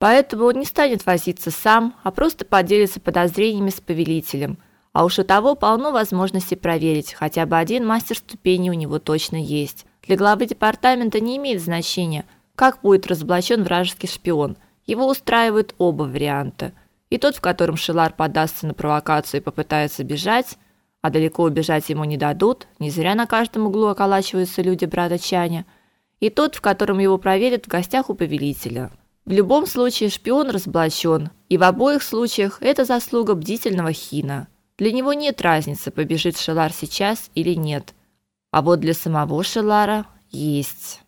Поэтому он не станет возиться сам, а просто поделится подозрениями с повелителем. А уж у того полно возможностей проверить, хотя бы один мастер ступени у него точно есть. Для главы департамента не имеет значения, как будет разоблачен вражеский шпион. Его устраивают оба варианта. И тот, в котором Шилар подастся на провокацию и попытается бежать, а далеко убежать ему не дадут, не зря на каждом углу околачиваются люди брата Чаня, и тот, в котором его проверят в гостях у повелителя. В любом случае шпион разоблачен, и в обоих случаях это заслуга бдительного Хина. Для него нет разницы, побежит Шелар сейчас или нет. А вот для самого Шелара есть.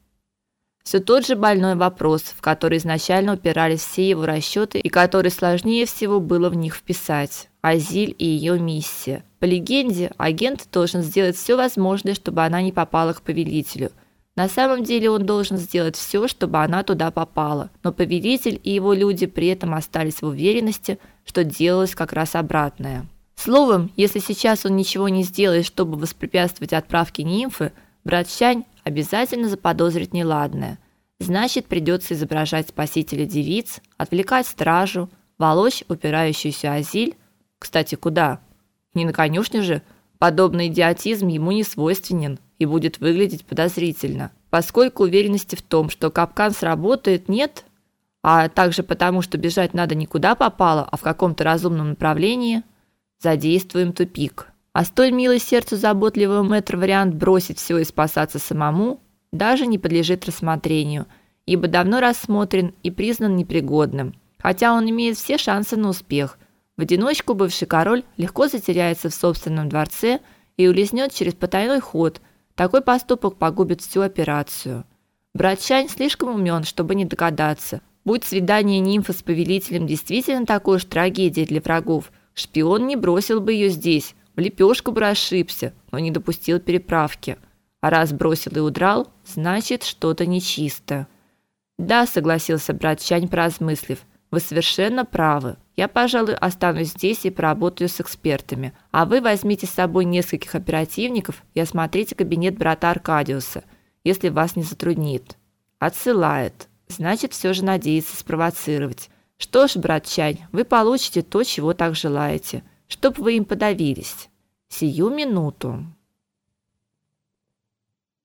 Все тот же больной вопрос, в который изначально упирались все его расчеты и который сложнее всего было в них вписать. Азиль и ее миссия. По легенде, агент должен сделать все возможное, чтобы она не попала к повелителю. На самом деле он должен сделать все, чтобы она туда попала. Но повелитель и его люди при этом остались в уверенности, что делалось как раз обратное. Словом, если сейчас он ничего не сделает, чтобы воспрепятствовать отправке нимфы, брат Щань обязательно заподозрит неладное. Значит, придется изображать спасителя девиц, отвлекать стражу, волочь упирающуюся Азиль кстати, куда? Не на конюшню же. Подобный идиотизм ему не свойственен и будет выглядеть подозрительно. Поскольку уверенности в том, что капкан сработает, нет, а также потому, что бежать надо не куда попало, а в каком-то разумном направлении, задействуем тупик. А столь милый сердцу заботливого мэтра вариант бросить все и спасаться самому даже не подлежит рассмотрению, ибо давно рассмотрен и признан непригодным, хотя он имеет все шансы на успех, в одиночку бывший король легко затеряется в собственном дворце и улизнет через потайной ход. Такой поступок погубит всю операцию. Брат Чань слишком умен, чтобы не догадаться. Будь свидание нимфы с повелителем действительно такой уж трагедией для врагов, шпион не бросил бы ее здесь, в лепешку бы расшибся, но не допустил переправки. А раз бросил и удрал, значит, что-то нечисто. Да, согласился брат Чань, поразмыслив. Вы совершенно правы. Я, пожалуй, останусь здесь и поработаю с экспертами. А вы возьмите с собой нескольких оперативников и осмотрите кабинет брата Аркадиуса, если вас не затруднит. Отсылает. Значит, все же надеется спровоцировать. Что ж, брат Чань, вы получите то, чего так желаете, чтоб вы им подавились. Сию минуту.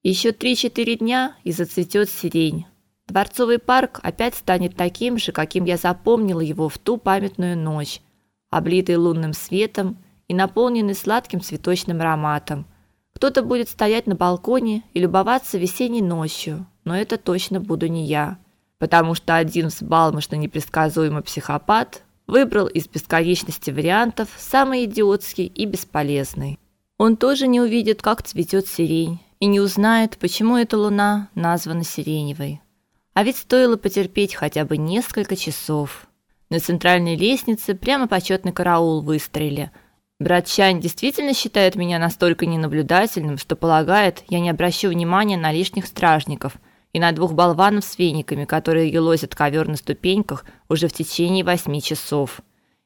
Еще три-четыре дня и зацветет сирень. Дворцовый парк опять станет таким же, каким я запомнила его в ту памятную ночь, облитый лунным светом и наполненный сладким цветочным ароматом. Кто-то будет стоять на балконе и любоваться весенней ночью, но это точно буду не я, потому что один взбалмошно непредсказуемый психопат выбрал из бесконечности вариантов самый идиотский и бесполезный. Он тоже не увидит, как цветет сирень, и не узнает, почему эта луна названа сиреневой. А ведь стоило потерпеть хотя бы несколько часов. На центральной лестнице прямо почетный караул выстроили. Брат Чань действительно считает меня настолько ненаблюдательным, что полагает, я не обращу внимания на лишних стражников и на двух болванов с вениками, которые елозят ковер на ступеньках уже в течение восьми часов.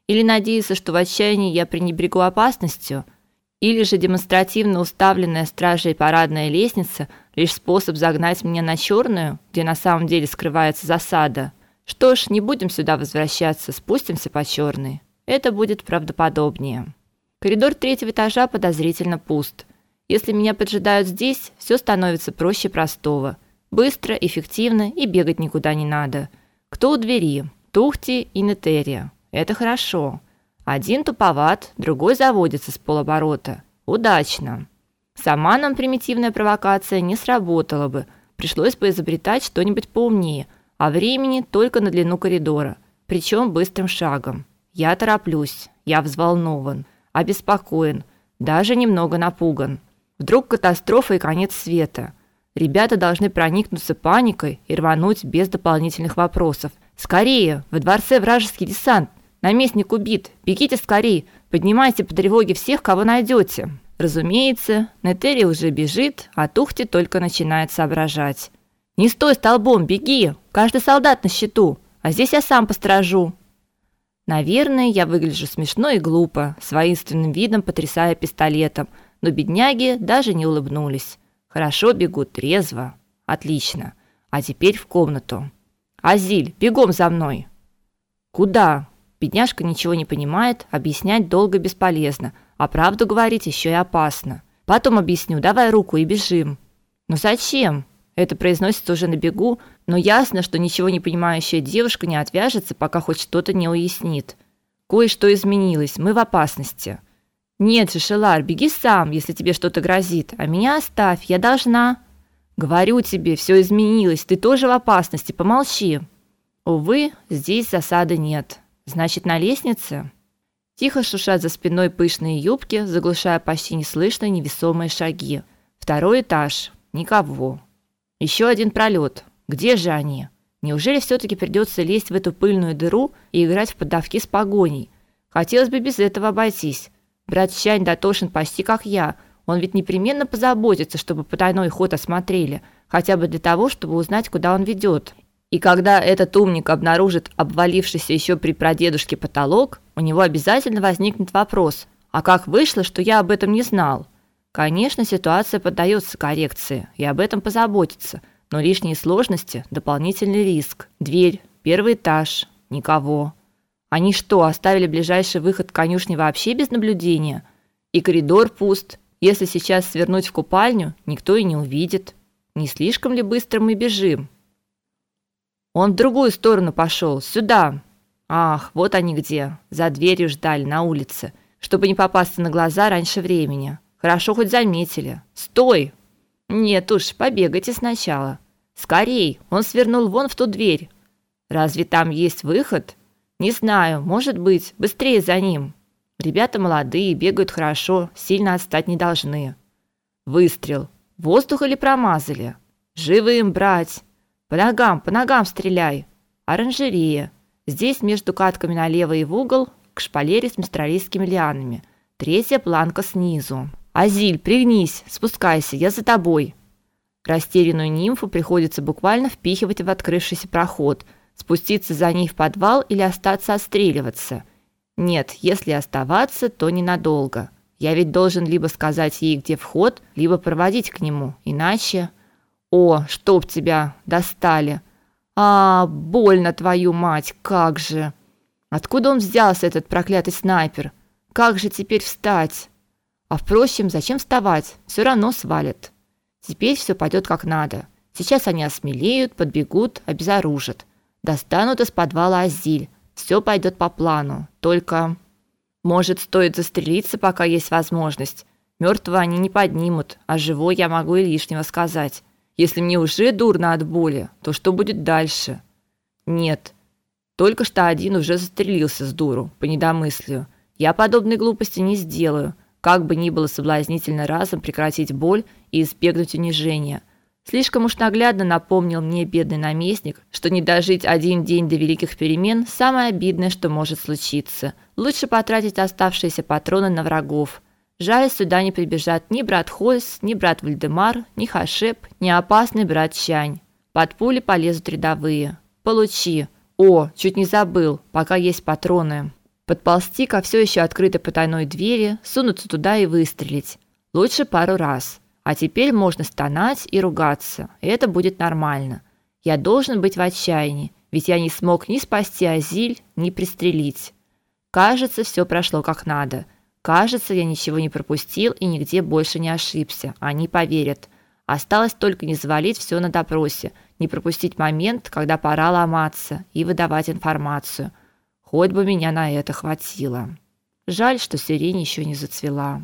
Или надеется, что в отчаянии я пренебрегу опасностью – или же демонстративно уставленная стражей парадная лестница лишь способ загнать меня на черную, где на самом деле скрывается засада. Что ж, не будем сюда возвращаться, спустимся по черной. Это будет правдоподобнее. Коридор третьего этажа подозрительно пуст. Если меня поджидают здесь, все становится проще простого. Быстро, эффективно и бегать никуда не надо. Кто у двери? Тухти и Нетерия. Это хорошо. Один туповат, другой заводится с полоборота. Удачно. Сама нам примитивная провокация не сработала бы. Пришлось бы изобретать что-нибудь поумнее, а времени только на длину коридора, причем быстрым шагом. Я тороплюсь, я взволнован, обеспокоен, даже немного напуган. Вдруг катастрофа и конец света. Ребята должны проникнуться паникой и рвануть без дополнительных вопросов. Скорее, во дворце вражеский десант. Наместник убит. Бегите скорей. Поднимайте по тревоге всех, кого найдете. Разумеется, Нетери уже бежит, а Тухти только начинает соображать. Не стой столбом, беги. Каждый солдат на счету. А здесь я сам посторожу. Наверное, я выгляжу смешно и глупо, с воинственным видом потрясая пистолетом, но бедняги даже не улыбнулись. Хорошо бегут трезво. Отлично. А теперь в комнату. Азиль, бегом за мной. Куда? Бедняжка ничего не понимает, объяснять долго бесполезно, а правду говорить еще и опасно. Потом объясню, давай руку и бежим. Но зачем? Это произносится уже на бегу, но ясно, что ничего не понимающая девушка не отвяжется, пока хоть что-то не уяснит. Кое-что изменилось, мы в опасности. Нет же, Шелар, беги сам, если тебе что-то грозит, а меня оставь, я должна. Говорю тебе, все изменилось, ты тоже в опасности, помолчи. Увы, здесь засады нет. Значит, на лестнице? Тихо шуршат за спиной пышные юбки, заглушая почти неслышные невесомые шаги. Второй этаж. Никого. Еще один пролет. Где же они? Неужели все таки придется лезть в эту пыльную дыру и играть в поддавки с погоней? Хотелось бы без этого обойтись. Брат Чань дотошен почти как я. Он ведь непременно позаботится, чтобы потайной ход осмотрели, хотя бы для того, чтобы узнать, куда он ведет. И когда этот умник обнаружит обвалившийся еще при прадедушке потолок, у него обязательно возникнет вопрос: а как вышло, что я об этом не знал? Конечно, ситуация поддается коррекции, и об этом позаботиться, но лишние сложности дополнительный риск. Дверь, первый этаж, никого. Они что, оставили ближайший выход к конюшне вообще без наблюдения? И коридор пуст. Если сейчас свернуть в купальню, никто и не увидит. Не слишком ли быстро мы бежим? Он в другую сторону пошел, сюда. Ах, вот они где. За дверью ждали на улице, чтобы не попасться на глаза раньше времени. Хорошо хоть заметили. Стой. Нет уж, побегайте сначала. Скорей, он свернул вон в ту дверь. Разве там есть выход? Не знаю, может быть, быстрее за ним. Ребята молодые, бегают хорошо, сильно отстать не должны. Выстрел. Воздух или промазали? Живым брать. По ногам, по ногам стреляй. Оранжерея. Здесь между катками налево и в угол к шпалере с мистралийскими лианами. Третья планка снизу. Азиль, пригнись, спускайся, я за тобой. Растерянную нимфу приходится буквально впихивать в открывшийся проход, спуститься за ней в подвал или остаться отстреливаться. Нет, если оставаться, то ненадолго. Я ведь должен либо сказать ей, где вход, либо проводить к нему, иначе о, чтоб тебя достали. А, больно твою мать, как же. Откуда он взялся этот проклятый снайпер? Как же теперь встать? А впрочем, зачем вставать? Все равно свалят. Теперь все пойдет как надо. Сейчас они осмелеют, подбегут, обезоружат. Достанут из подвала Азиль. Все пойдет по плану. Только может, стоит застрелиться, пока есть возможность. Мертвого они не поднимут, а живой я могу и лишнего сказать. Если мне уже дурно от боли, то что будет дальше? Нет. Только что один уже застрелился с дуру, по недомыслию. Я подобной глупости не сделаю, как бы ни было соблазнительно разом прекратить боль и избегнуть унижения. Слишком уж наглядно напомнил мне бедный наместник, что не дожить один день до великих перемен самое обидное, что может случиться. Лучше потратить оставшиеся патроны на врагов. Жаль, сюда не прибежат ни брат Хойс, ни брат Вальдемар, ни Хашеп, ни опасный брат Чань. Под пули полезут рядовые. Получи. О, чуть не забыл, пока есть патроны. Подползти ко все еще открытой потайной двери, сунуться туда и выстрелить. Лучше пару раз. А теперь можно стонать и ругаться. Это будет нормально. Я должен быть в отчаянии, ведь я не смог ни спасти Азиль, ни пристрелить. Кажется, все прошло как надо. Кажется, я ничего не пропустил и нигде больше не ошибся. Они поверят. Осталось только не завалить все на допросе, не пропустить момент, когда пора ломаться и выдавать информацию. Хоть бы меня на это хватило. Жаль, что сирень еще не зацвела.